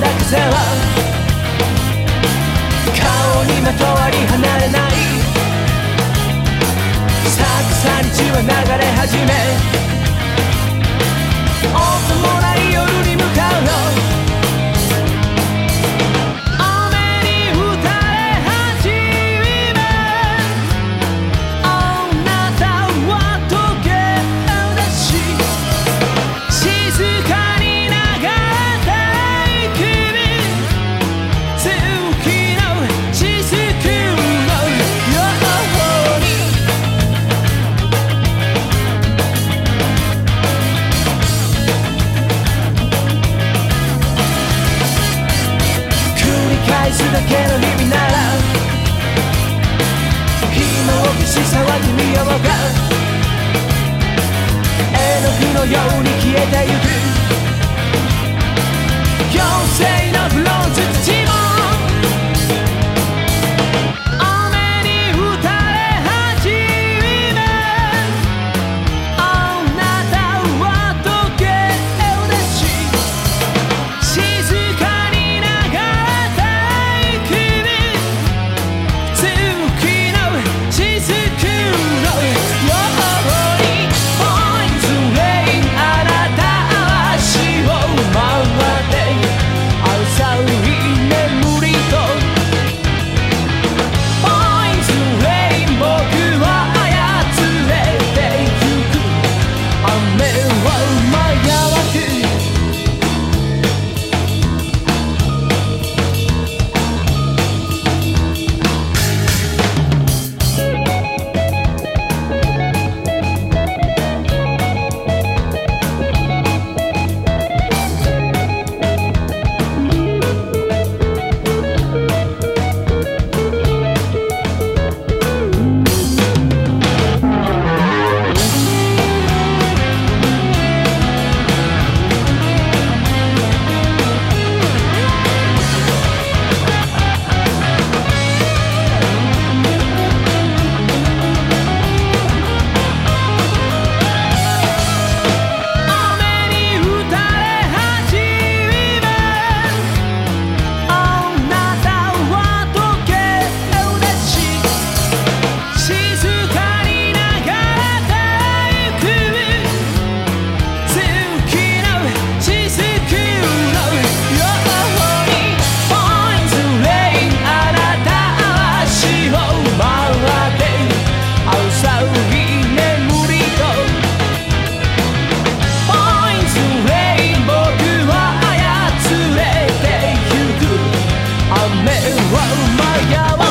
風は顔にまとわり離れない。さくさに血は流れ始め。すだけの日々なら日の起きし騒ぎ見ようが絵の具のように消えてゆく。妖精のブロンズ土「うまいやわ」